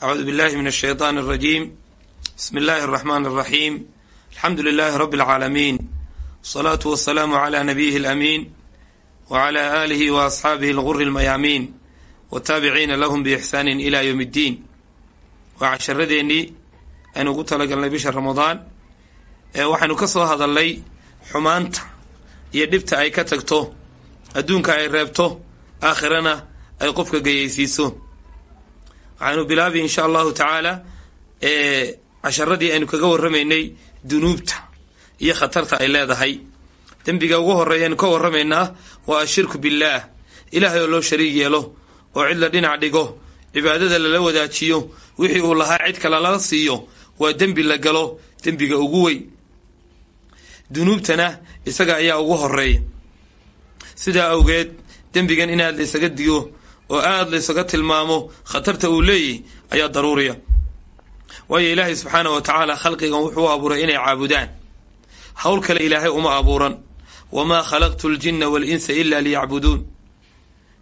acuudu billahi min ashaytaan alrajiim bismi illaahi araxmaan alraxiim alxamdu lilaahi rabbi alcaalamiin wasalaatu wasalaamu calaa nabiyihi alamiin wa calaa aalihi wa asxaabihi alguri almayaamiin wataabiciina lahum biixsaanin ilaa yowm iddiin waa casharadeenii aynu ugu talagalnay bisha ramadaan ee waxaynu ka soo hadalnay xumaanta iyo dhibta ay ka tagto adduunka ay reebto aakhirana ay qofka geyaysiiso waxaynu bilaabi insha allahu tacaala casharadii aynu kaga warramaynay dunuubta iyo khatarta ay leedahay. Dembiga ugu horreeya aynu ka warramaynaa waa ashirku billaah. Ilaahay oo loo shariig yeelo oo cid la dhinac dhigo cibaadada lala wadaajiyo wixii uu lahaa cid kale lala siiyo waa dembi la galo dembiga ugu weyn. Dunuubtana isaga ayaa ugu horreeya sidaa awgeed dembigan inaad la ysaga digo oo aada la ysaga tilmaamo khatarta uu leeyahy ayaa daruuriya. Waayo ilaahay subxaana wa tacaala khalqigan wuxuu abuuray inay caabudaan. Howl kale ilaahay uma abuuran. Wamaa khalaqtu ljinna walinsa ila liyacbuduun.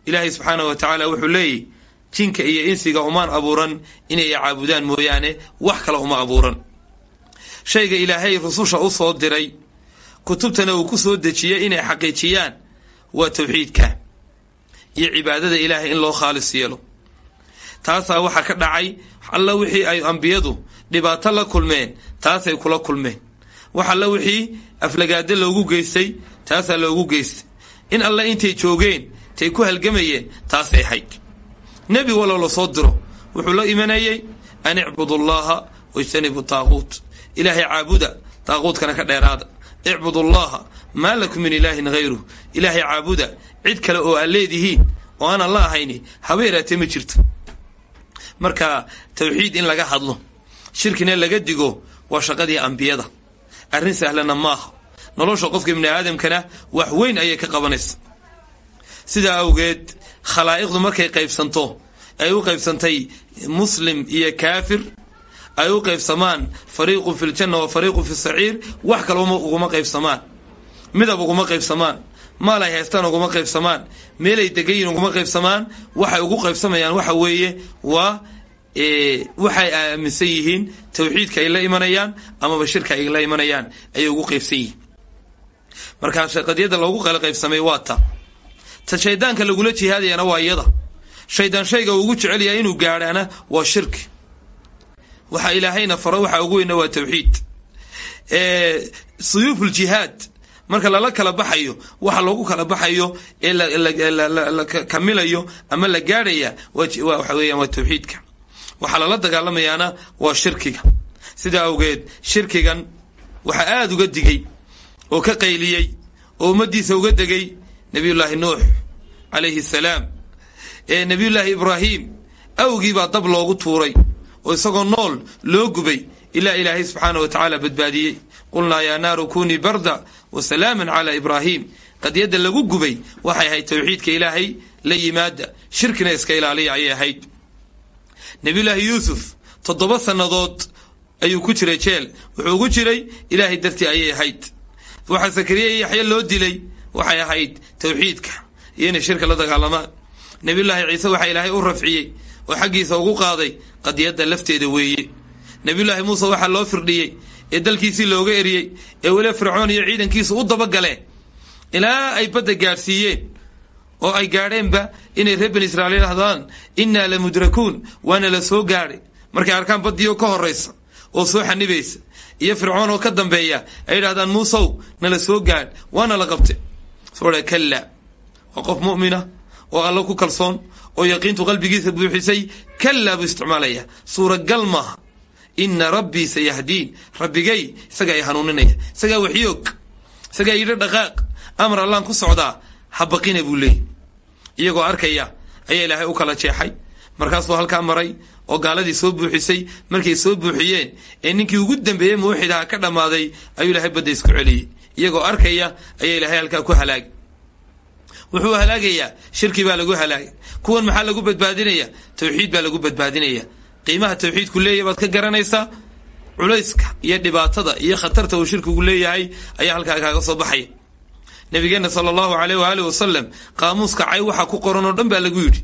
Ilaahay subxaana wa tacaala wuxuu leeyahy jinka iyo insiga umaan abuuran inay caabudaan mooyaane wax kale uma abuuran. Shayga ilaahay rususha u soo diray kutubtana uu ku soo dejiyey inay xaqiijiyaan waa tawxiidka iyo cibaadada ilaahay in loo khaalis yeelo. Taasaa waxaa ka dhacay alla wixii ay ambiyadu dhibaato la kulmeen taasay kula kulmeen. Wax alla wixii aflagaado loogu geystay taasaa loogu geystay. In alla intay joogeen tay ku halgamayeen taasay hayd nebi walow la soo diro wuxuu la imanayey an icbudu llaha wajtanibu taaquut. Ilaahay caabuda taaquutkana ka dheeraada. Icbudu llaha maa lakum min ilaahin hayruh ilaahay caabuda cid kale oo aad leedihiin oo aanan la ahayni haba yaraatee ma jirto. Marka tawxiid in laga hadlo shirkina laga digo waa shaqadii ambiyada. Arrin sahlana maaha. Nolosha qofka ibni aadamkana wax weyn ayay ka qabanaysa. Sidaa awgeed khalaa'iqdu markay qaybsanto ay u qaybsantay muslim iyo kaafir ay u qaybsamaan fariiqun fi ljanna wa fariiqun fi saciir wax kaleba uguma qaybsamaan. Midab uguma qaybsamaan maal ay haystaan uguma qaybsamaan. Meelay degayiin uguma qaybsamaan. Waxay ugu qaybsamayaan waxa weeye waa waxay aaminsan yihiin tawxiidka ay la imanayaan amaba shirka ay la imanayaan ayay ugu qaybsan yihiin. Markaa qadiyada loogu kala qaybsamay waa ta. Ta shaydaanka lagula jihaadayana waa iyada. Shaydaan shayga ugu jecel yahay inuu gaadhaana waa shirki waxa ilaahayna faro waxa ugu weyna waa tawxiid. Suyuuful jihaad marka lala kala baxayo waxa loogu kala baxayo ee la kamilayo ama la gaadhaya waxa weeyaan waa tawxiidka. Waxaa lala dagaalamayaana waa shirkiga. Sidaa awgeed shirkigan waxaa aada uga digay oo ka qayliyey oo ummaddiisa uga degay nabiyullaahi nuux calayhi salaam. Ee nabiyullaahi ibraahim awgii baa dab loogu tuuray oo isagoo nool loo gubay ilaa ilaahay subxaana wa tacaala badbaadiyey. Qulnaa yaa naaru kunii barda wa salaaman calaa ibraahim. Qadiyadda lagu gubay waxay ahayd tawxiidka ilaahay la yimaada. Shirkina iska ilaaliya ayay ahayd. Nabiyullaahi yuusuf toddoba sannadood ayuu ku jiray jeel. Wuxuu ugu jiray ilaahay dartii ayay ahayd. Waxaa sakariya iyo yaxya loo dilay waxay ahayd tawxiidka iyo inay shirka la dagaalamaan nabiyullaahi ciise waxaa ilaahay u rafciyey oo xaggiisa ugu qaaday qadiyadda lafteeda weeye. Nabiyullaahi muuse waxaa loo firdhiyey ee dalkiisii looga eriyey ee weli fircoon iyo ciidankiisu u dabagaleen ilaa ay badda gaadhsiiyeen oo ay gaadheenba inay reer bani israa'iil hadaan innaa la mudrakuun waana la soo gaadhay. Markay arkaan baddiioo ka horraysa oo soo xanibaysa iyo fircoon oo ka dambeeya ay yidhahdaan muusow nala soo gaadh waana la qabte soodha kalla waa qof mu'mina oo alla ku kalsoon oo yaqiintu qalbigiisa buuxisay kallaa buu isticmaalaya. Suuragal maaha ina rabbii sayahdiin rabbigay isagaa i hanuuninaya. Isagaa waxyoog isagaa yidhi dhaqaaq. Amar allaan ku socdaa habaqina buu leeyay iyagoo arkaya ayaa ilaahay u kala jeexay. Markaasuu halkaa maray oo gaaladii soo buuxisay. Markay soo buuxiyeen ee ninkii ugu dambeeyey muuxidaha ka dhammaaday ayuu ilaahay badda isku celiyey. Iyagoo arkaya ayaa ilaahay halkaa ku halaagay. Wuxuu halaagayaa shirki baa lagu halaagay. Kuwan maxaa lagu badbaadinaya? Tawxiid baa lagu badbaadinaya qiimaha tawxiidku leeyahy baad ka garanaysaa culayska iyo dhibaatada iyo khatarta uu shirkigu leeyahay ayaa halkaa kaaga soo baxaya nabigeena sala allahu aleyh waaalih wasalam qaamuuska cay waxaa ku qoran oo dhan baa lagu yidhi.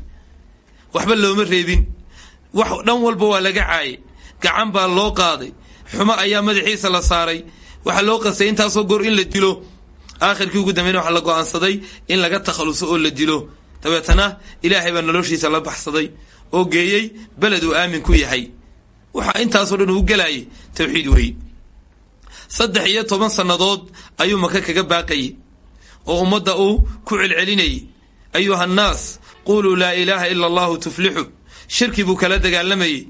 Waxba looma reebin. Wax dhan walba waa laga caayay gacan baa loo qaaday. Xumo ayaa madaxiisa la saaray. Waxaa loo qastay intaasoo goor in la dilo. Aakhirkii ugu dambeyna waxaa la go'aansaday in laga takhaluso oo la dilo. Dabeetana ilaahay baa noloshiisa la baxsaday oo geeyey beled uu aamin ku yahay. Waxaa intaasoo dhan uu gelayay tawxiid wey saddex iyo toban sannadood ayuu maka kaga baaqayay oo ummadda uu ku celcelinayay ayuha annaas quluu laa ilaaha ila allahu tuflixu. Shirki buu kala dagaalamayey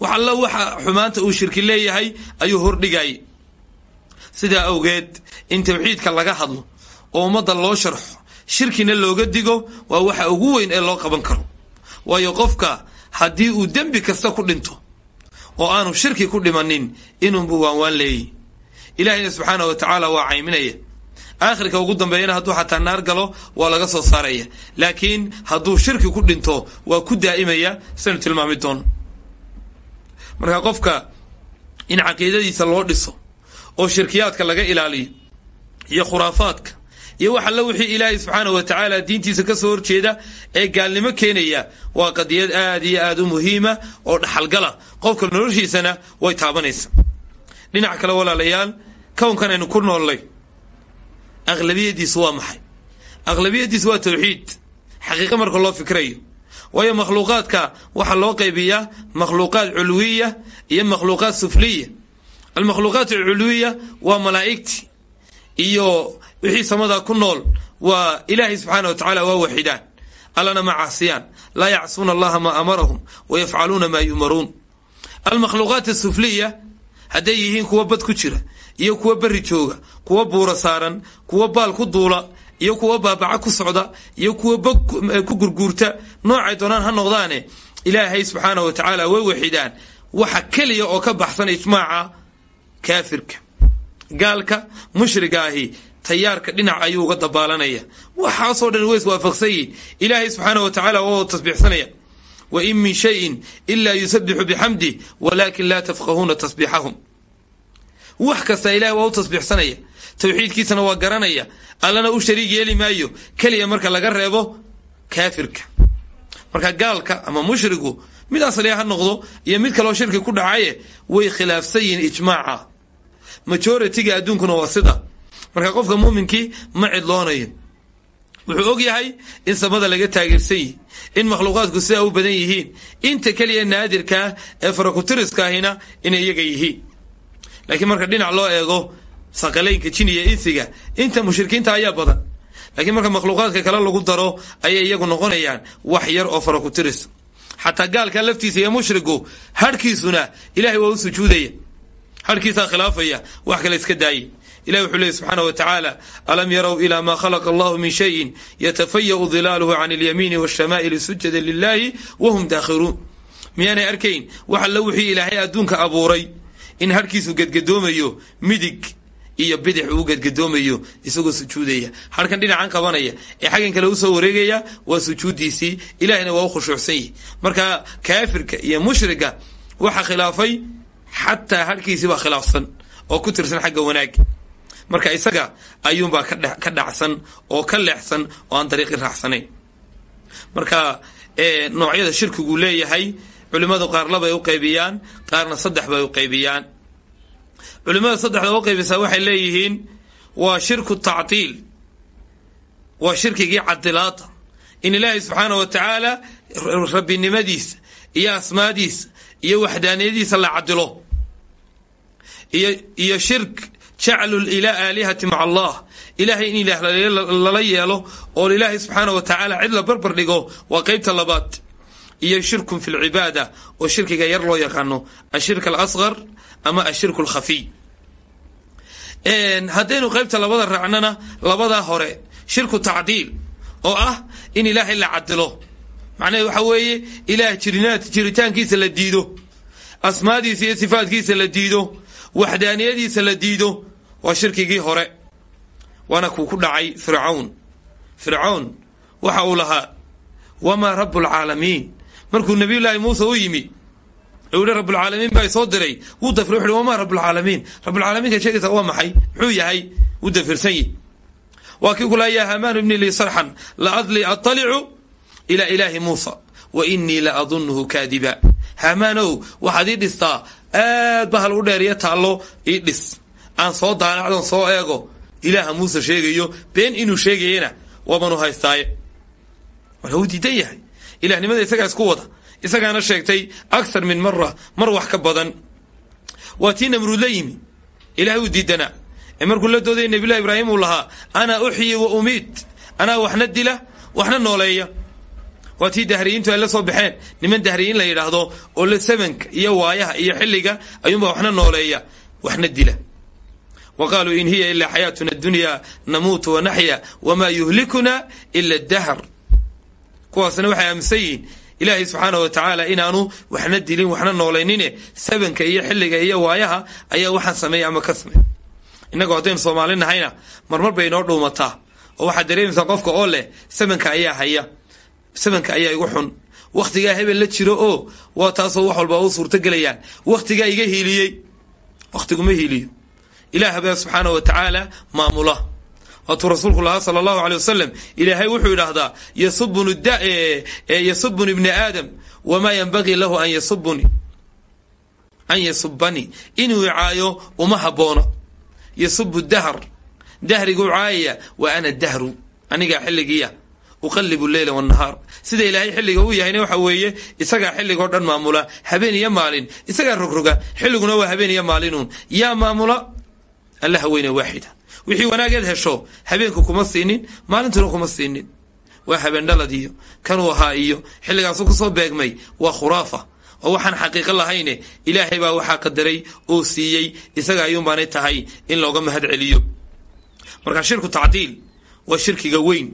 wax alla waxa xumaanta uu shirki leeyahay ayuu hordhigayay sidaa awgeed in tawxiidka laga hadlo oo ummadda loo sharxo shirkina looga digo waa waxa ugu weyn ee loo qaban karo waayo qofka haddii uu dembi kasta ku dhinto oo aanu shirki ku dhimanin inuunbu waanwaan leeyahy. Ilaahayna subxaana wa tacaala waa cayminaya. Aakhirka ugu dambeeyana hadduu xataa naar galo waa laga soo saaraya. Laakiin hadduu shirki ku dhinto waa ku daa'imaya saynu tilmaami doono marka qofka in caqiidadiisa loo dhiso oo shirkiyaadka laga ilaaliyo iyo khuraafaadka iyo wax alla wixii ilaahay subxaana wa tacaala diintiisa ka soo horjeeda ee gaalnimo keenaya waa qadiyad aad iyo aad u muhiima oo dhaxalgala. Qofka noloshiisana way taabanaysa. Dhinac kale walaalayaal kownkan aynu ku noollay aqlabiyadiisu waa maxay? Aqlabiyadiisu waa tawxiid. Xaqiiqa marka loo fikrayo. Waayo makhluuqaadka waxaa loo qaybiyaa makhluuqaad culwiya iyo makhluuqaad sufliya. Almakhluuqaat alculwiya waa malaa'igti iyo wixii samada ku nool waa ilaahay subxaana wa tacala waa waxidaan allana ma caasiyaan. Laa yacsuuna allaha maa amarahum wa yafcaluuna maa yu'maruun. Almakhluuqaat asufliya hadday yihiin kuwa bad ku jira iyo kuwa berri jooga kuwa buura saaran kuwa baal ku duula iyo kuwa baabaca ku socda iyo kuwa bog ku gurguurta noocay doonaan ha noqdaane ilaahay subxaana wa tacaala way waxidaan waxa keliya oo ka baxsan ijmaaca kaafirka gaalka mushriga ahi tayaarka dhinac ayuu uga dabaalanaya. Waxaasoo dhan way iswaafaqsan yihiin ilaahay subxaana wa tacala waa tasbiixsanaya. Wa in min shayin ilaa yusabixu bixamdih walaakin laa tafqahuuna tasbiixahum. Wax kasta ilahay waa u tasbiixsanaya. Tawxiidkiisana waa garanaya. Allana u shariig yeeli maayo. Keliya marka laga reebo kaafirka. Marka gaalka ama mushrigu mid asliya ha noqdo iyo mid kaloo shirki ku dhacaye way khilaafsan yihiin ijmaaca. Majoritiga adduunkuna waa sida marka qofka muuminkii ma cidloonayo wuxuu og yahay in samada laga taageersan yihi in makhluuqaadku sidaa u badan yihiin inta keliya naadirkaa ee farakutiriska ahina inay iyaga yihiin. Laakiin marka dhinac loo eego saqalaynka jin iyo insiga inta mushrikiinta ayaa badan. Laakiin marka makhluuqaadka kale lagu daro ayay iyagu noqonayaan wax yar oo farakutiris xataa gaalka laftiisa iyo mushrigu harhkiisuna ilahay waa u sujuudaya. Harhkiisaa khilaafaya wax kale iska daayay ilahi wuxuu leeyay subxaana wa tacaala alam yarow ila ma khalaqa allahu min shayin yatafaya'u dilaaluhu can alyamiini waashamaa'ili sujada lilahi wahum daakhiruun. Miyaanay arkayn wax alla wixii ilaahay adduunka abuuray in harhkiisu gedgadoomayo midig iyo bidix uu gedgadoomayo isagoo sujuudaya. Harkan dhinacan qabanaya ee xaggan kale u soo wareegaya waa sujuuddiisii. Ilahina waa u khushuucsan yihi marka kaafirka iyo mushriga waxa khilaafay xataa harhkiisii baa khilaafsan oo ku tirsan xagga wanaagga marka isaga ayuunbaa ka dhacsan oo ka leexsan oo aan dariiqi raacsanayn. Marka noocyada shirkigu leeyahay culimmadu qaar labay u qaybiyaan qaarna saddex bay u qaybiyaan. Culimmada saddexda u qaybisaa waxay leeyihiin waa shirku tactiil. Waa shirkigii cadilaada in ilaahay subxaana wa tacaala rabbinimadiisa iyo asmaadiisa iyo waxdaaniyadiisa la cadilo iyo shirk jaclu aalihati maca allah. Ilahay in ilaah lala yeelo oo ilaahay subxaana wa tacaala cid la barbar dhigo waa qeybta labaad. Iyo shirkun fi lcibaada oo shirkiga yar loo yaqaano ashirk alasqar ama ashirku alkhafiy haddaynu qeybta labada raacnana labadaa hore shirku tacdiil oo ah in ilaahay la cadilo macnaheed waxa weeye ilaah jiritaankiisa la diido asmaadiisa iyo sifaadkiisa la diido waxdaaniyadiisa la diido waa shirkigii hore waana kuu ku dhacay fircawn fircawn waxa uu lahaa wamaa rabu lcaalamiin markuu nabiyullaahi muuse u yimi u yihi rabbulcaalamiin baa soo diray. Wuu dafir wuxu wamaa rabbulcaalamiin rabbulcaalamiinka sheegaysa waa maxay? Muxuu yahay? Wuu dafirsan yihi waa kii kulaa yaa hamaanu ibni lii sarxan la adli atalicu ilaa ilaahi muusa wa inii la adunnuhu kaadiba. Haamaanow waxaad ii dhistaa aad bahal u dheer iyo taallo ii dhis aan soo daanacdon soo eego ilaaha muuse sheegayo been inuu sheegayena waabanu haystaaye. Marka wuu diidan yahay. Ilahnimada isagaa isku wada. Isagaana sheegtay akhar min mara mar wax ka badan. Waa tii namruud la yimi. Ilahay uu diidanaa ee markuu la doodaya nabiyullahi ibraahim uu lahaa ana uxyi wa umiid anaa waxna dila waxna nooleeya. Waa tii dahriyiintu ay la soo baxeen. Niman dahriyiin la yidhaahdo oo la samanka iyo waayaha iyo xilliga ayuunbaa waxna nooleeya waxna dila wa qaaluu in hiya ilaa xayaatuna addunyaa namuutu wa naxya wamaa yuhlikuna ila dahr kuwaasna waxay aaminsan yihiin ilaahay subxaana wa tacaala inaanu waxna dilin waxna nooleynine sabanka iyo xilliga iyo waayaha ayaa waxaan sameeya ama ka sameey innagoo haddaynu soomaali nahayna marmar bay inoo dhuumataa oo waxaad dareemaysaa qofka oo leh sabanka ayaa haya sabanka ayaa igu xun wakhtigaa hebel la jiro oo waa taasoo wax walba u suurtogelayaan wakhtigaa iga hiiliyey wakhtiguma hiiliyo ilaah baa subxaana wa tacaala maamula. Waatuu rasuulku lahaa sala allahu aley wasalam ilaahay wuxuu yidhaahdaa yasubuni ibni aadam wamaa yanbagii lahu an yasubuni an yasubanii inuu icaayo uma haboono yasubu dahr dahriguu caayaya wa ana dahru anigaa xilligiiya uqalibu leyla wanahaar sida ilaahay xilliga u yahayna waxa weeye isagaa xilligoo dhan maamula habeen iyo maalin isagaa rogroga xilliguna waa habeen iyo maalinuun yaa maamula alla haweyne waaxida wixii wanaageed hesho habeenku kuma siinin maalintuna kuma siinin. Waa habeen dhalad iyo kanuu ahaa iyo xilligaasu ku soo beegmay waa khuraafa. Oo waxaan xaqiiqo lahayne ilaahay baa waxaa qadaray oo siiyey isaga ayuunbaanay tahay in looga mahad celiyo. Marka shirku tacdiil waa shirkiga weyn.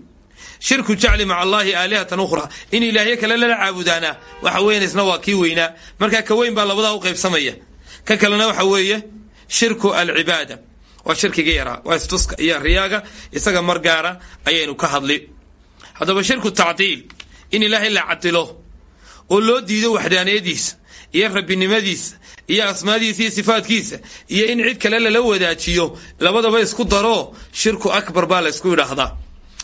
Shirku jacli maca allaahi aalihatan ukhra in ilaahyo kale lala caabudaana waxa weyan isna waa kii weynaa. Marka ka weyn baa labadaa u qaybsamaya. Ka kalena waxa weeye shirku alcibaada waa shirkiga yaraa waa istuska iyo riyaaga isaga mar gaara ayaynu ka hadli. Haddaba shirku tacdiil in ilaahay la cadilo oo loo diido waxdaaniyadiisa iyo rabbinimadiisa iyo asmaadiisa iyo sifaadkiisa iyo in cid kale lala wadaajiyo labadaba isku daro shirku akbar baa la ysku yidhaahdaa.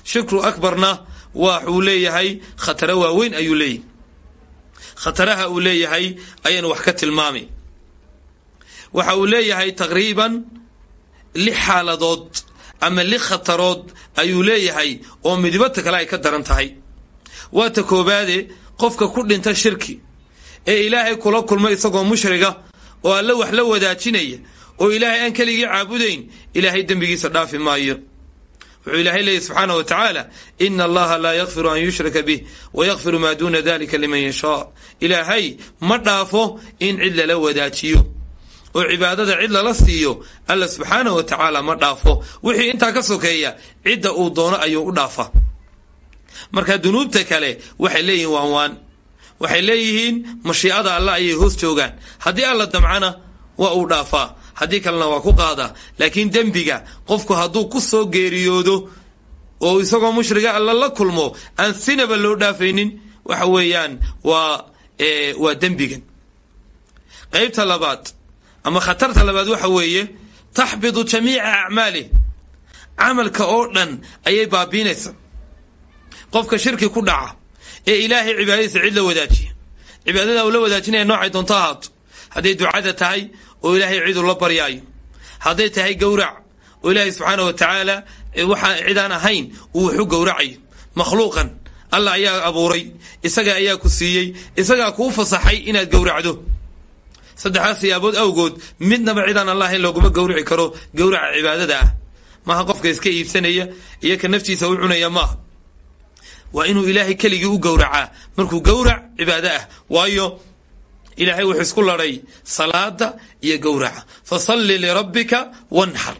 Shirku akbarna waxuu leeyahay khataro waaweyn ayuu leeyahay. Khataraha uu leeyahay ayaynu wax ka tilmaamay waxa uu leeyahay taqriiban lix xaaladood ama lix khatarood ayuu leeyahay oo midibata kale ay ka daran tahay. Waa ta koobaade qofka ku dhinta shirki ee ilaahay kula kulma isagoo mushriga oo alle wax la wadaajinaya oo ilaahay aan keligii caabudayn ilaahay dembigiisa dhaafi maayo. Wuxuu ilaahay leeyahy subxaana wa tacaala ina allaha laa yakfiru an yushraka bih wayakfiru maa duuna dalika liman yashaa. Ilaahay ma dhaafo in cid lala wadaajiyo oo cibaadada cid lala siiyo alla subxaana wa tacaala ma dhaafo. Wixii intaa ka sokeeya cidda uu doono ayuu u dhaafa. Marka dunuubta kale waxay leeyihiin waan waan. Waxay leeyihiin mashiicada alla ayay hoos joogaan. Haddii alla damcana waa uu dhaafaa. Haddii kalena waa ku qaadaa laakiin dembiga qofku hadduu ku soo geeriyoodo oo isagoo mushriga alla la kulmo aan sinaba loo dhaafaynin waxa weeyaan waa waa dembigan. Qaybta labaad ama khatarta labaad waxa weeye taxbidu jamiica acmaalih camalka oo dhan ayay baabiinaysa. Qofka shirki ku dhaca ee ilaahay cibaadadiisa cid la wadaajiya cibaadada uu la wadaajinaya noocay doonto ahaato. Hadday ducada tahay oo ilaahay ciduu la baryaayo. Hadday tahay gowrac oo ilaahay subxaana wa tacaala waxaa cidaan ahayn uu waxu gowracayo. Makhluuqan allah ayaa abuuray isaga ayaa ku siiyey isagaa kuu fasaxay inaad gowracdo saddexdaas siyaabood awgood midnaba cidaan allah in looguma gowrici karo gowraca cibaadada ah. Maaha qofka iska iibsanaya iyo ka naftiisa u cunaya maaha. Waa inuu ilaahay keligii u gowracaa. Markuu gowrac cibaado ah waayo ilaahay wuxuu isku ladhay salaada iyo gowraca. Fasalli lirabbika wanxar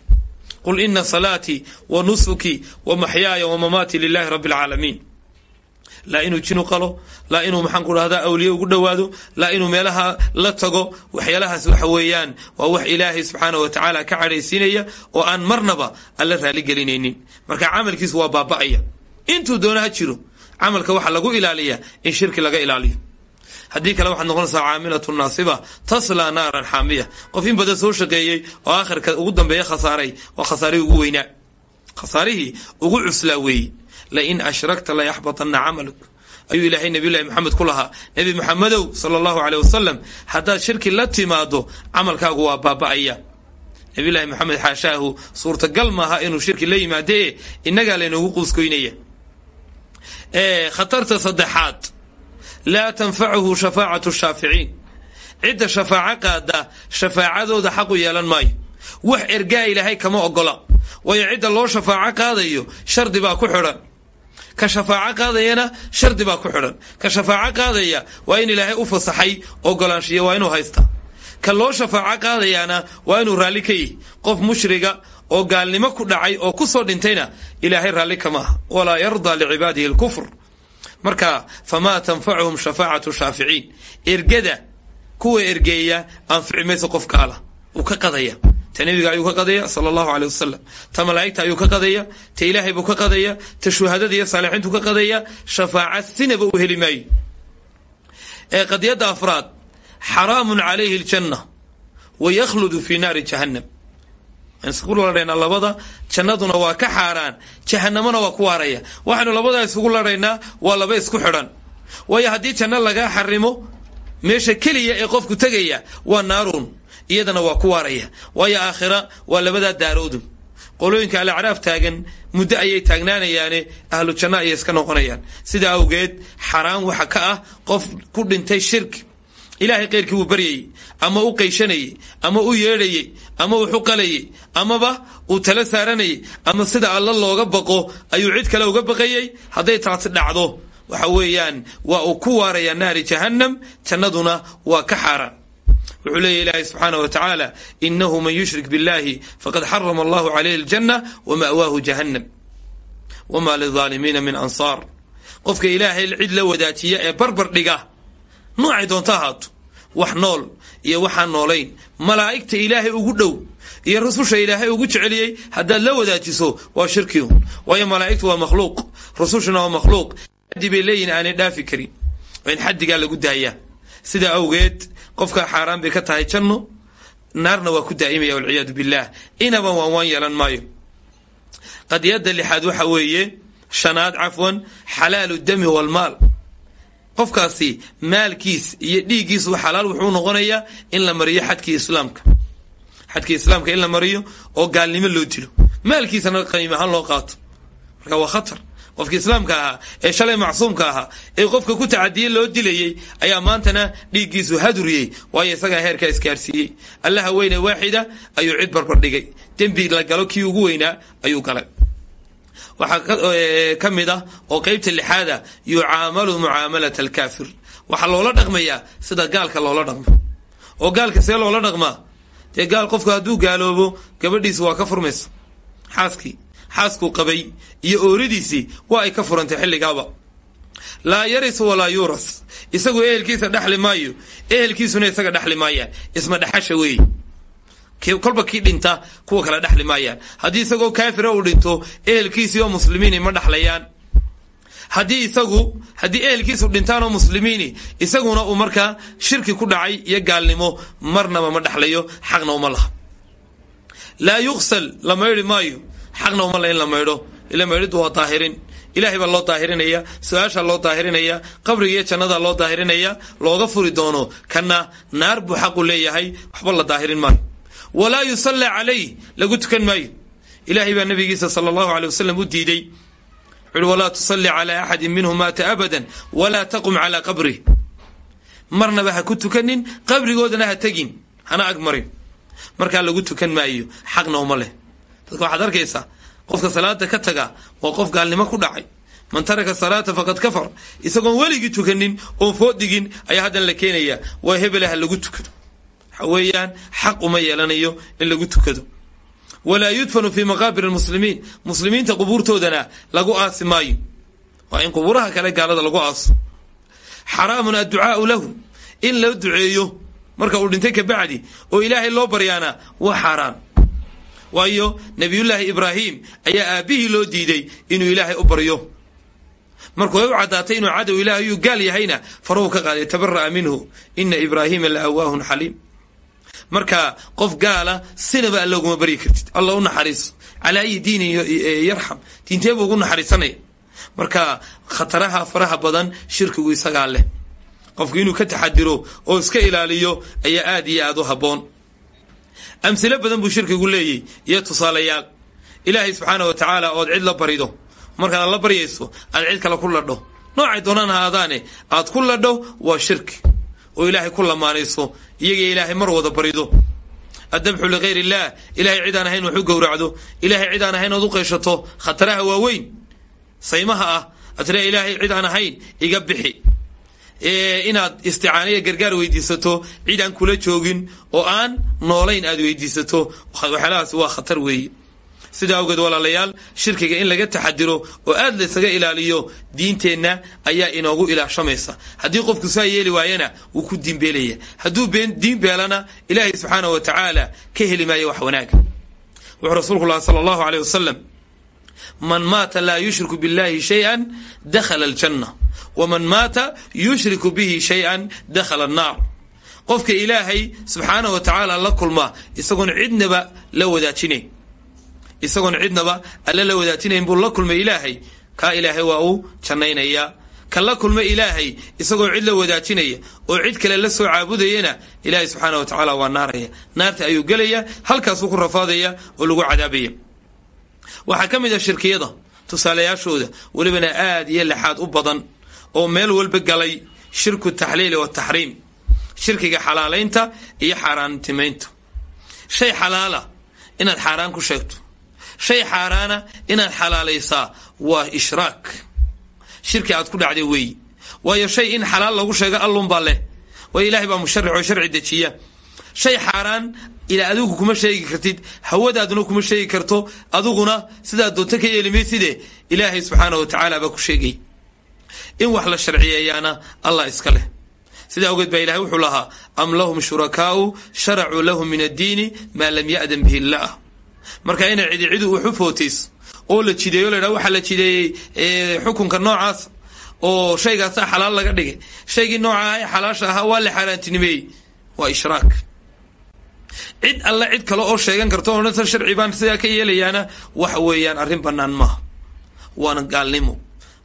qul ina salaatii wa nusuki wa maxyaaya wa mamaatii lilahi rabbi alcaalamiin laa inuu jinu qalo laa inuu maxaan ku dhahdaa awliye ugu dhowaado laa inuu meelaha la tago waxyaalahaas waxa weeyaan waa wax ilaahay subxaana wa tacaala ka cadhaysiinaya oo aan marnaba alla raali gelinaynin. Marka camalkiisu waa baaba'aya. Intuu doono ha jiro camalka waxaa lagu ilaaliyaa in shirki laga ilaaliyo. Haddii kale waxaad noqonaysaa caamilatu naasiba taslaa naaran xaamiya. Qof in badan soo shaqeeyey oo aakhirka ugu dambeeya khasaaray waa khasaarihii ugu weynaa. Khasaarihii ugu cuslaa weeye lain ashrakta layaxbatanna camaluk ayuu ilaahay nabiyulahi maxamed ku lahaa nebi maxamedow sala allahu aleyh wasalam haddaad shirki la timaado camalkaagu waa baaba'aya nabiyulahi maxamed xaashaahu suurtagal maaha inuu shirki la yimaado ee innagaa laynoogu quuskoynaya khatarta saddexaad laa tanfacuhu shafaacatu shaaficiin cidda shafaaco qaada shafaacadooda xaqu yeelan maayo wax ergaa ilaahay kama ogola waayo cidda loo shafaaco qaadayo shardi baa ku xidhan ka shafaaco qaadayana shardi baa ku xidhan. Ka shafaaco qaadaya waa in ilaahay u fasaxay ogolaanshiya waa inuu haysta. Ka loo shafaaco qaadayaana waa inuu raalli ka yihi qof mushriga oo gaalnimo ku dhacay oo ku soo dhintayna ilaahay raalli kama aha walaa yardaa licibaadihi alkufr. Marka famaa tanfacuhum shafaacatu shaaficiin. Ergada kuwa ergeeya anfici mayso qofka ala. Uu ka qadaya ta nebiga ayuu ka qadaya sala allahu aleyh wasalam ta malaa'igta ayuu ka qadaya ta ilaahay buu ka qadaya ta shuhadada iyo saalixiintu ka qadaya shafaaca sinaba uu heli maayo ee qadiyadda afraad xaraamun calayhi aljanna wa yakhludu fii naari jahannam. Isku ladhaynaa labada jannaduna waa ka xaaraan jahanamona waa ku waaraya. Waxaynu labadaa isugu ladhaynaa waa laba isku xidhan. Waayo haddii janno lagaa xarimo meesha keliya ee qofku tegaya waa naaruun iyadana waa ku waaraya. Waayo aakhira waa labadaa daaroodun qolooyinka alacraaf taagan muddo ayay taagnaanayaane ahlu janno ayay iska noqonayaan. Sidaa awgeed xaraan waxa ka ah qof ku dhintay shirki ilaahay keyrkii wuu baryayey ama u qayshanayey ama u yeedhayey ama wax u qalayey amaba uu tala saaranayey ama sida alla looga baqo ayuu cid kale uga baqayey hadday taasi dhacdo. Waxa weeyaan waa uu ku waarayaa naari jahannam jannaduna waa ka xaaraan wuxuu leeya ilaahay subxaana wa tacaala inahu man yushrik biاllahi faqad xarama allahu calayhi aljanna wama'waahu jahannam. Wama lilaalimiina min ansaar. Qofka ilaahay cid la wadaajiya ee barbar dhiga noocay doonta ahaato wax nool iyo waxaan noolayn. Malaa'igta ilaahay ugu dhow iyo rususha ilaahay ugu jeceliyey haddaad la wadaajiso waa shirkiun waayo malaa'igtu waa makhluuq rusushuna waa makhluuq. Xaddi bay leeyihiin aanay dhaafi karin. In xaddigaa lagu daayaa. Sidaa awgeed qofka xaaraan bay ka tahay janno naarna waa ku daa'imaya walciyaadu billaah inaba waan waan yeelan maayo. Qadiyadda lixaad waxa weeye shanaad cafwan xalaalu dami walmaal qofkaasi maalkiis iyo dhiiggiisu xalaal wuxuu noqonayaa in la mariyo xadkii islaamka. Xadkii islaamka in la mariyo oo gaalnimo loo dilo. Maalkiisana qiim ahaan loo qaato. Marka waa khatar qofkii islaamka ahaa ee shalay macsuumka ahaa ee qofka ku tacadiye loo dilayey ayaa maantana dhiiggiisu haduriyey waayo isagaa heerkaa isgaarsiiyey. Allaha weyne waaxida ayuu cid barbardhigay dembi la galo kii ugu weynaa ayuu galay. Waxaa ka mid ah oo qeybta lixaada yucaamalu mucaamalata alkaafir. Waxaa loola dhaqmayaa sida gaalka loola dhaqmo oo gaalka see loola dhaqmaa dee gaal qofku hadduu gaaloobo gabadhiisi waa ka furmaysa. Xaaskii xaaskuu qabay iyo ooridiisii waa ay ka furantay xilligaaba. Laa yarisu walaa yuuras isagu ehelkiisa dhexli maayo. Ehelkiisuna isaga dhexli maayaan isma dhexasha weeye kolba kii dhinta kuwa kale dhexli maayaan haddii isagoo kaafira uu dhinto ehelkiisii oo muslimiini ma dhexlayaan haddii isagu haddii ehelkiisu dhintaan oo muslimiini isaguna uu markaa shirki ku dhacay iyo gaalnimo marnaba ma dhexlayo xaqna uma laha. Laa yuqsal la maydhi maayo xaqna uma laha in la maydho. Ila maydhidu waa daahirin ilaahay baa loo daahirinaya su'aashaa loo daahirinaya qabriga iyo jannada loo daahirinaya looga furi doono. Kana naar buu xaqu leeyahay waxba la daahirin maayo. Walaa yusalla calayh lagu tukan maayo. Ilaahay baa nabigiisa sala allahu aley wasalam u diiday. Wuxuuhi walaa tusalli calaa axadin minhum maata abadan walaa taqum calaa qabrih marnaba ha ku tukanin qabrigoodana ha tegin. Hana ag marin. Markaa lagu tukan maayo xaqna uma leh dadka waxaad arkaysaa qofka salaada ka taga waa qof gaalnimo ku dhacay. Man taraka salaata faqad kafar. Isagoon weligii tukanin oon foodhigin ayaa haddana la keenaya waa hebela ha lagu tukado. Waxa weeyaan xaq uma yeelanayo in lagu tukado. Walaa yudfanu fii maqaabir lmuslimiin muslimiinta qubuurtoodana lagu aasi maayo. Waa in qubuuraha kale gaalada lagu aaso. Xaraamun adducaau lahu. In la duceeyo marka uu dhintay kabacdi oo ilaahay loo baryaana waa xaaraan waayo nabiyullaahi ibraahim ayaa aabbihii loo diiday inuu ilaahay u baryo. Markuu u caddaatay inuu cadow ilaah yuu gaal yahayna faruhu ka qaaday tabara'a minhu ina ibraahiima la awaahun xaliim. Marka qof gaala sinaba alla uguma baryi kartid. Alla u naxariiso calaa ayi diinin yarxam. Diinteebuu ugu naxariisanaya. Marka khataraha faraha badan shirkigu isagaa leh. Qofku inuu ka taxadiro oo iska ilaaliyo ayaa aad iyo aad u habboon amsilo badan buu shirkigu leeyahy iyo tusaalayaal. Ilaahay subxaana wa tacaala ood cid la barido. Markaad la baryayso aad cid kale ku ladho. Noocay doonaan haadaane aad ku ladho waa shirki. Oo ilaahay ku lamaanayso iyaga ilaahay mar wada barido. Addabxu ligayr illaah ilahay cid aan ahayn wax u gowracdo. Ilahay cid aan ahayn ood u qayshato khataraha waaweyn. Saymaha ah atira ilaahay cid aan ahayn iga bixi inaad isticaanaya gargaar weydiisato cid aan kula joogin oo aan noolayn aad weydiisato waxyaalahaas waa khatar weeye. Sidaa awgeed walaalayaal shirkiga in laga taxadiro oo aad laysaga ilaaliyo diinteenna ayaa inoogu ilaashamaysa. Haddii qofku saa yeeli waayana wuu ku diinbeelaya hadduu diin beelana ilaahay subxaana wa tacaala ka heli maayo wax wanaaga wuxuu rasuulku laha sala allahu aleyh wasalam man maata laa yushriku billahi shay-an dakhala aljanna waman maata yushriku bihi shay-an dakhala annaar qofka ilaahay subxaana wa tacaala la kulma isagoon cidnaba la wadaajinayn isagoon cidnaba alle la wadaajinayn buu la kulmay ilaahay kaa ilaahay waa uu jannaynayaa ka la kulma ilaahay isagoo cid la wadaajinaya oo cid kale la soo caabudayana ilaahay subxaana wa tacaala waa naaraya naarta ayuu gelaya halkaasuu ku rafaadaya oo lagu cadaabaya waxaa ka mid ah shirkiyada tusaalayaashooda welibana aad iyo laxaad u badan oo meel walba galay shirku taxliili wataxriim shirkiga xalaalaynta iyo xaaraantimaynta. Shay xalaala inaad xaaraan ku sheegto. Shay xaaraana inaad xalaalaysaa waa ishraak. Shirki aad ku dhacday weeyi waayo shay in xalaal lagu sheego allunbaa leh. Waayo ilahay baa musharic oo sharci dejiya. Shay xaaraan ilaa adigu kuma sheegi kartid. Hawadaaduna kuma sheegi karto. Adiguna sidaad doonto ka yeeli mayside ilaahay subxaana wa tacaala baa ku sheegay in wax la sharciyeeyaana allah iska leh. Sidaa awgeed baa ilahay wuxuu lahaa am lahum shurakaau sharacuu lahum min addiini maa lam ya'dan bihi illaah marka inay cidi cidu wax oo la jideeyo la ydhaha waxaa la jideeyey xukunka noocaas oo shaygaasa xalaal laga dhigay. Shaygii nooca ah ee xalaasha ahaa waa la xaaraantinimeeyey. Waa ishraak. Cid alle cid kale oo sheegan karto onata sharci baan sidaa ka yeelayaana waxa weeyaan arrin bannaan maaha. Waana gaalnimo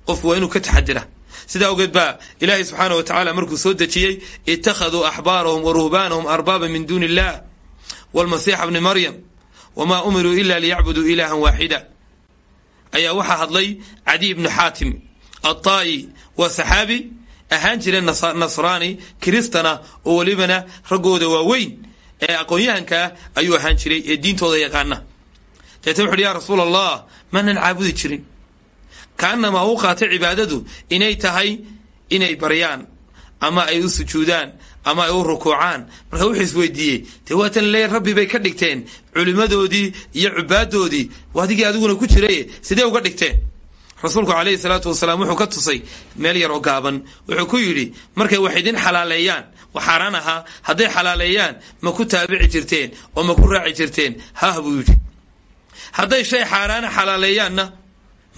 qofku waa inuu ka taxadira sidaa awgeed baa ilaahay subxaana wa tacaala markuu soo dejiyey ittakhaduu axbaarahum wa ruhbaanahum arbaaba min duuni illah walmasiixa bni maryam wamaa umiruu ila liyacbuduu ilaahan waaxida. Ayaa waxaa hadlay cadiy ibnu xaatim attaa'i waa saxaabi ahaan jira nasraani kiristana oo welibana raggooda waaweyn ee aqoon-yahankaa ayuu ahaan jiray ee diintooda yaqaana deeta wuxu uhi yaa rasuul allah maanan caabudi jirin kaanamaa u qaatay cibaadadu inay tahay inay baryaan ama ay u sujuudaan ama ay u rukuucaan. Marka wuxuu isweydiiyey dee waatan leey rabbi bay ka dhigteen. Culimmadoodii iyo cubaadoodii adigii adiguna ku jiraye sidee uga dhigteen? Rasuulku calayhi salaatu wasalaam wuxuu ka tusay meel yaroo gaaban. Wuxuu ku yidhi markay wax idin xalaaleeyaan wax xaaraan ahaa hadday xalaaleeyaan ma ku taabici jirteen oo ma ku raaci jirteen. Haah buu yidhi. Hadday shay xaaraana xalaaleeyaanna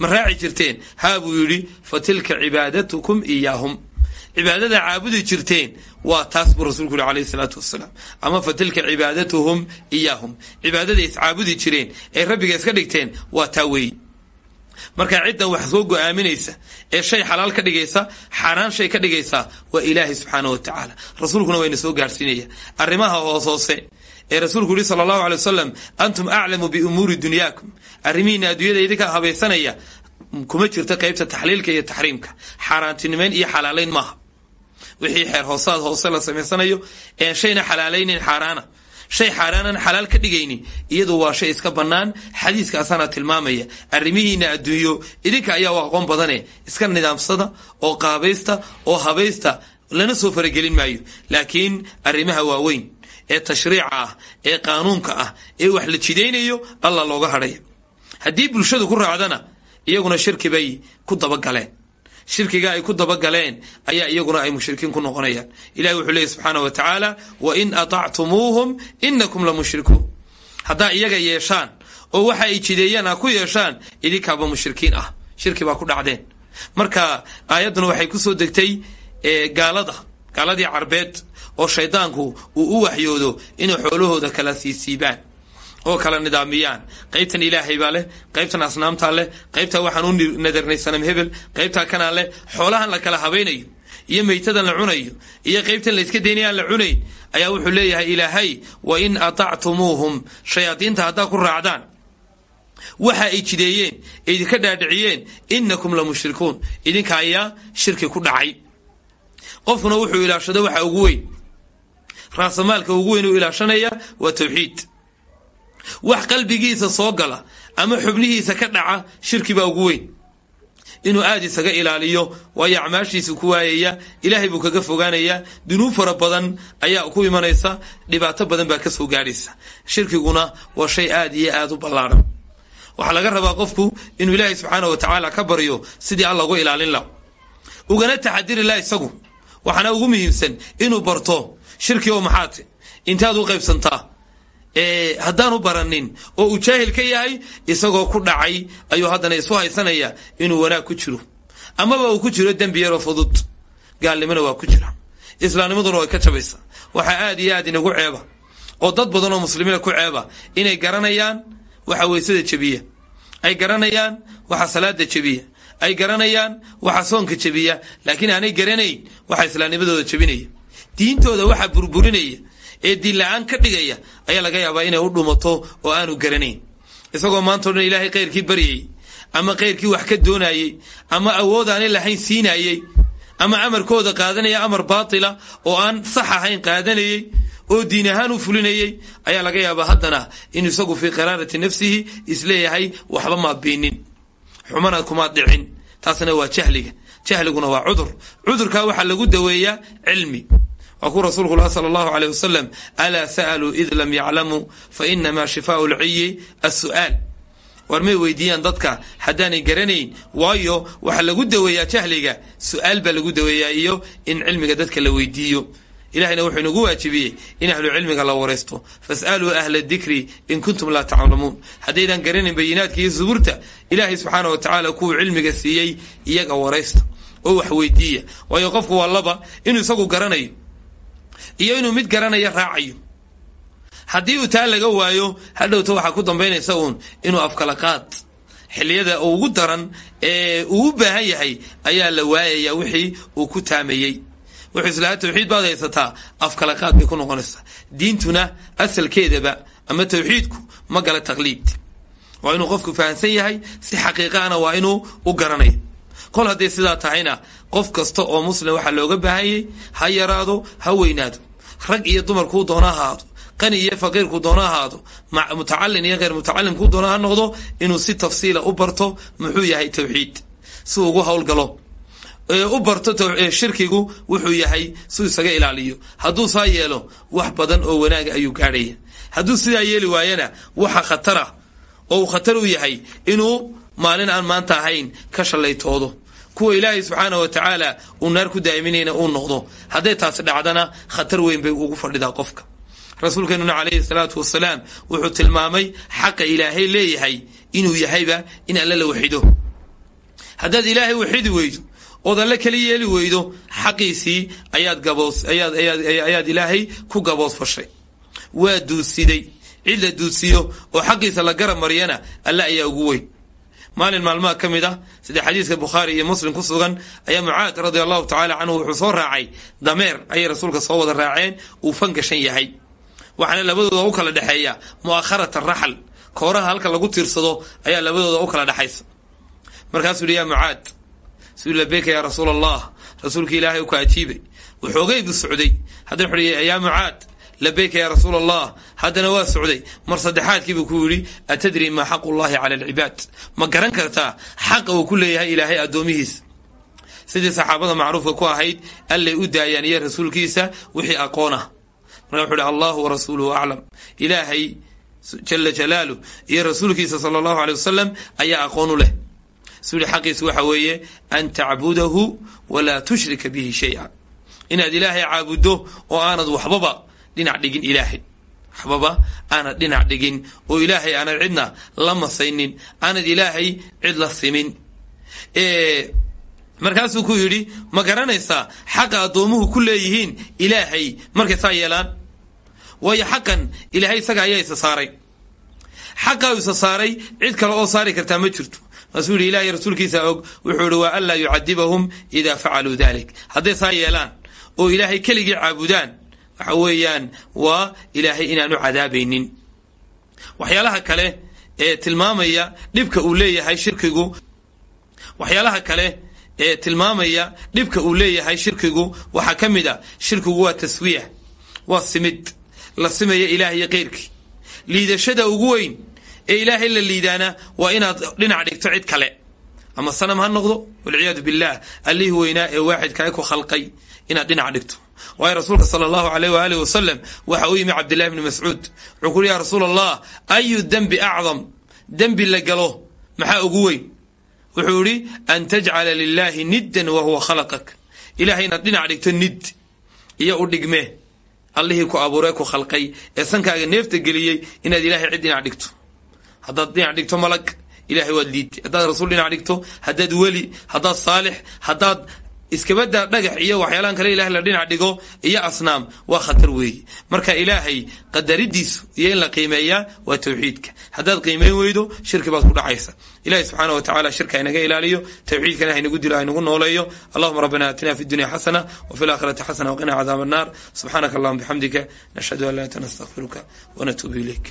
ma raaci jirteen? Haa buu yidhi fa tilka cibaadatukum iyaahum. Cibaadada caabudi jirteen waa taas buu rasuulku yihi alayhi salaatu wasalaam ama fa tilka cibaadatuhum iyaahum. Cibaadaday iscaabudi jireen ee rabbiga iska dhigteen waa taa weeyi markaa ciddan wax soo go'aaminaysa ee shay xalaal ka dhigaysa xaaraan shay ka dhigaysa waa ilaahay subxaana wa tacaala. Rasuulkuna wayna soo gaarhsiinaya arrimaha hoos hoose ee rasuulku yihi sala allahu alay wasalam antum aclamu biumuuri dunyaakum. Arrimihiina adduunyada idinkaa habaysanaya kuma jirto qaybta taxliilka iyo taxriimka. Xaaraantinimayn iyo xalaalayn maaha. Wixii xeer hoosaad hoose la samaysanayo een shayna xalaalaynayn xaaraana. Shay xaaraanan xalaal ka dhigaynin iyadu waa shay iska bannaan xadiiskaasaana tilmaamaya. Arrimihiina adduunyo idinka ayaa u aqoon badane iska nidaamsada oo qaabaysta oo habaysta lana soo faragelin maayo. Laakiin arrimaha waaweyn ee tashriica ah ee qaanuunka ah ee wax la jidaynayo allah looga hadhaya haddii bulshadu ku raacdana iyaguna shirki bay ku dabagaleen. Shirkiga ay ku dabagaleen ayaa iyaguna ay mushrikiin ku noqonayaan. Ilahi wuxuu leeyay subxaana wa tacaala wain aطactumuuhum inakum la mushrikuun. Haddaa iyaga yeeshaan oo waxa ay jideeyaan a ku yeeshaan idinkaaba mushrikiin ah. Shirki baa ku dhacdeen. Marka aayadduna waxay ku soo degtay gaalada gaaladii carbeed oo shaydaanku uu u waxyoodo inay xoolahooda kala siisiibaan oo kala nidaamiyaan. Qaybtan ilaahay baa leh qaybtan asnaamtaa leh qaybtaa waxaan u nadarnay sanam hebel qaybtaa kanaa leh xoolahan la kala habaynayo iyo meytadan la cunayo iyo qaybtan layska daynaya aan la cunayn ayaa wuxuu leeyahay ilaahay wa in atactumuuhum shayaadiinta haddaa ku raacdaan waxa ay jideeyeen ee idinka dhaadhiciyeen inakum la mushrikuun idinka ayaa shirki ku dhacay. Qofkuna wuxuu ilaashado waxa ugu weyn raasamaalka ugu weyn uu ilaashanaya waa tawxiid. Wax qalbigiisa soo gala ama xubnihiisa ka dhaca shirki baa ugu weyn. Inuu aada isaga ilaaliyo waayo acmaashiisa ku waayaya ilaahay buu kaga fogaanayaa dunuub fara badan ayaa ku imanaysa dhibaato badan baa ka soo gaadhaysa. Shirkiguna waa shay aada iyo aada u ballaadhan waxaa laga rabaa qofku inuu ilaahay subxaana wa tacaala ka baryo sidii alla ugu ilaalin laha ugana taxadiri lah isagu. Waxaana ugu muhiimsan inuu barto shirki oo maxaate intaad u qaybsantaa haddaanu baranin oo uu jaahil ka yahay isagoo ku dhacay ayuu haddana isu haysanaya inuu wanaag ku jiro. Amaba uu ku jiro dembi yaroo fudud gaalnimona waa ku jira. Islaamnimaduna way ka jabaysa. Waxaa aada iyo aad inagu ceeba oo dad badan oo muslimiina ku ceeba inay garanayaan waxa weysada jebiya. Ay garanayaan waxa salaada jebiya. Ay garanayaan waxa soonka jebiya. Laakiin aanay garanayn waxa islaamnimadooda jebinaya diintooda waxa burburinaya ee diinla-aan ka dhigaya ayaa laga yaabaa inay u dhumato oo aanu garanayn. Isagoo maanta o dhan ilaahay khayrkii baryayey ama khayrkii wax ka doonayey ama awood aanay lahayn siinayey ama amarkooda qaadanaya amar baatila oo aan sax ahayn qaadanayey oo diin ahaan u fulinayey ayaa laga yaabaa haddana inuu isagu fii qaraarati nafsihi is leeyahay waxba maad biinin. Xumana kumaad dhicin. Taasna waa jahliga. Jahliguna waa cudur. Cudurkaa waxaa lagu daweeyaa cilmi waa kuu rasuulku lah sala allahu aleyh wasalam alaa sa'aluu id lam yaclamuu fa inamaa shifaau lciyi assu'aal war may weydiiyaan dadka haddaanay garanayn waayo waxaa lagu daweeyaa jahliga su'aal baa lagu daweeyaa iyo in cilmiga dadka la weydiiyo. Ilahayna wuxuu inagu waajibiyey in ahlu cilmiga la waraysto fas'aluu ahla dikri in kuntum laa taclamuun haddaydan garanayn bayinaadka iyo subuurta ilaahay subxaana wa tacaala kuwuu cilmiga siiyey iyaga waraysta oo wax weydiiya. Waayo qofku waa laba inuu isagu garanayo iyo inuu mid garanaya raacayo. Haddii uu taa laga waayo hadhowta waxaa ku dambaynaysa uun inuu afkala qaad. Xilliyada ugu daran ee uu u baahan yahay ayaa la waayaya wixii uu ku taamayey. Wuxuu islahaa tawxiid baad haysataa afkala qaad bay ku noqonaysaa. Diintuna asalkeedaba ama tawxiidku ma gala taqliid. Waa inuu qofku fahamsan yahay si xaqiiqaana waa inuu u garanaya kol hadday sidaa tahayna qof kasta oo muslim waxaa looga baahanyay ha yaraado ha weynaado. Rag iyo dumar kuu doona ahaado. Qani iyo faqiir kuu doona ahaado. Mutacalin iyo hayr mutacalin kuu doona ha noqdo inuu si tafsiila u barto muxuu yahay tawxiid. Si ugu howlgalo. U barto shirkigu wuxuu yahay suu isaga ilaaliyo. Hadduu saa yeelo wax badan oo wanaaga ayuu gaadhaya. Hadduu sidaa yeeli waayana waxa khatara oo uu khatar u yahay inuu maalin aan maanta ahayn ka shallaytoodo. Kuwa ilaahay subxaana wa tacaala uu naar ku daa'iminayna uu noqdo. Hadday taasi dhacdana khatar weyn bay ugu fadhidaa qofka. Rasuulkeenuna calayhi salaatu wasalaam wuxuu tilmaamay xaqa ilaahay leeyahay inuu yahayba in alle la waxido haddaad ilaahay waxidi weydo ood alle kala yeeli weydo xaqiisii ayaad gaboos ayaad ayaad ayaad ilaahay ku gaboos fashay waa duudsiday cid la duudsiyo oo xaqiisa la garab mariyana alle ayaa ugu weyn maalin maalmaha ka mid ah sida xadiiska bukhaari iyo muslim ku sugan ayaa mucaad radia allahu tacala canhu wuxuu soo raacay dameer ayay rasuulka soo wada raaceen uu fangashan yahay. Waxaana labadooda u kala dhexeeya mu'akharata raxal kooraha halka lagu tiirsado ayaa labadooda u kala dhexaysa markaasuu yihi yaa mucaad suu labeyka yaa rasuul allah rasuulka ilaahay u ka ajiibay waxoogay buu socday. Haddana wuxuu yaa mucaad labeyka yaa rasuul allah haddana waa socday. Mar saddexaadkiibuu ku yidhi atadri maa xaqu llahi cala alcibaad. Ma garan kartaa xaqa uu ku leeyahay ilaahay addoomihiisa sidii saxaabada macruufka ku ahayd allay u daayaan iyo rasuulkiisa wixii aqoon ah marka wuxu uhi allahu warasuuluhu aclam ilaahay jala jalaalu iyo rasuulkiisa sala allahu aley wasalam ayaa aqoon u leh. Suu yihi xaqiisa waxa weeye an tacbudahu walaa tushrika bihi shay-a inaad ilaahay caabuddo oo aanad waxbaba dhinac dhigin ilaahay. Waxbaba aanad dhinac dhigin oo ilaahay aanad cidna la masaynin aanad ilaahay cid la simin. Markaasuu ku yidhi ma garanaysaa xaqa addoomuhu ku leeyihiin ilaahay markay saa yeelaan? Waayo xaqan ilaahay isaga ayaa isa saaray. Xaqaa isa saaray cid kale oo saari kartaa ma jirto. Maasuu yihi ilahay rasuulkiisa og wuxuu yihi waa anlaa yucadibahum idaa facaluu dalik hadday saa yeelaan oo ilaahay keligii caabudaan waxa weeyaan waa ilaahay inaanu cadaabaynin. Waxyaalaha kale ee tilmaamaya dhibka uu leeyahay shirkigu waxyaalaha kale ee tilmaamaya dhibka uu leeyahay shirkigu waxaa ka mid a shirkigu waa taswiya waa simid la simaya ilaah iyo keyrkii. Liidashada ugu weyn ee ilaahay la liidaana waa inaad dhinac dhigto cid kale. Ama sanam ha noqdo walciyaadu billaah allihii weynaa ee waaxidkaa ku khalqay inaad dhinac dhigto waayo rasuulka sala allahu aleyh waaalih wasalam waxa u yimi cabdillahi bni mascuud. Wuxuu ku uhi ya rasuul allah ayu dembi acdam? Dembi la galo maxaa ugu weyn? Wuxuu idhi an tajcala lilaahi niddan wa huwa khalaqak. Ilahay inaad dhinac dhigto nid iyo u dhigme. Allihii ku abuuree ku khalqay ee sankaaga neefta geliyey inaad ilahay cid dhinac dhigto. Haddaad dhinac dhigto malag. Ilahay waad liidtay haddaad rasuul dhinac dhigto haddaad weli haddaad saalix haddaad iskabadaa dhagax iyo waxyaalahan kale ilahay la dhinac dhigo iyo asnaam waa khatar weeye marka ilaahay qadaridiisu iyo in la qiimeeyaa waa tawxiidka. Haddaad qiimeyn weydo shirki baad ku dhacaysa. Ilahi subxaana wa tacala shirka haynaga ilaaliyo tawxiidkana haynagu dilo haynagu nooleeyo. Allahuma rabbana aatina fi dunya xasana wafi laakhirati xasana waqina cadaab annar subxaanaka allahuma bixamdika nashhadu an laa anta nastaqfiruka wanatuubu ilayk